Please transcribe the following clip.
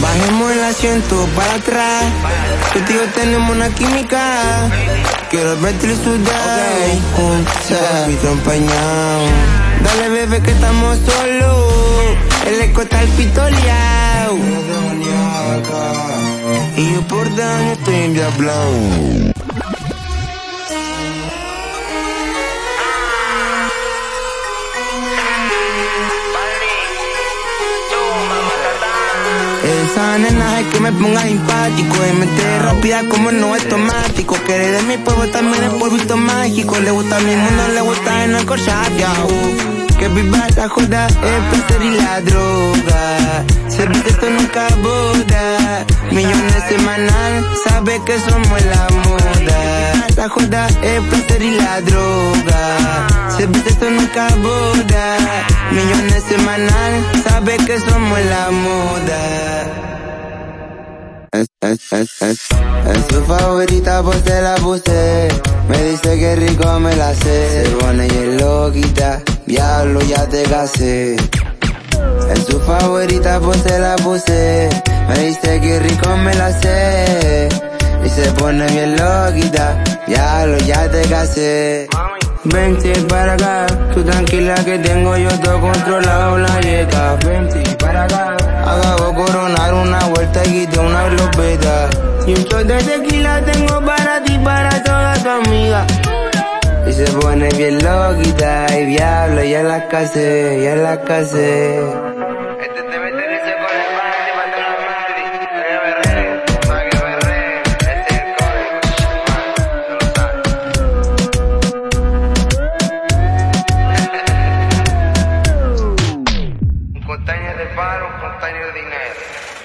Bajemos el asiento para atrás. Este Contigo tenemos una química. Quiero verte y sudar okay. juntas. Mi empañado. Dale, bebé, que estamos solos. El eco está al pitoleao. Y yo por daño estoy en nena es que me ponga simpático. Y mente rápida como no es automático. Quiere de mi pueblo también es polvito mágico. Le gusta mi mundo, le gusta el narco Que viva la joda, el placer y la droga. Se que esto nunca boda. Millones semanal, sabe que somos la moda. La joda, el placer y la droga. Se que esto nunca boda. Millones semanal, sabe que somos la moda es su favorita pues se la puse. Me dice que rico me la sé. Se pone y es loquita. Diablo ya te casé. Es su favorita pues se la puse. Me dice que rico me la sé. Y se pone bien loquita. Diablo ya te casé. Vente para acá, tú tranquila que tengo yo todo controlado la yeca. Vente para acá, shot de tequila tengo para ti, para toda tu amiga. Y se pone bien loquita y diablo, ya la casé, ya la casé. container de paro, container de dinero.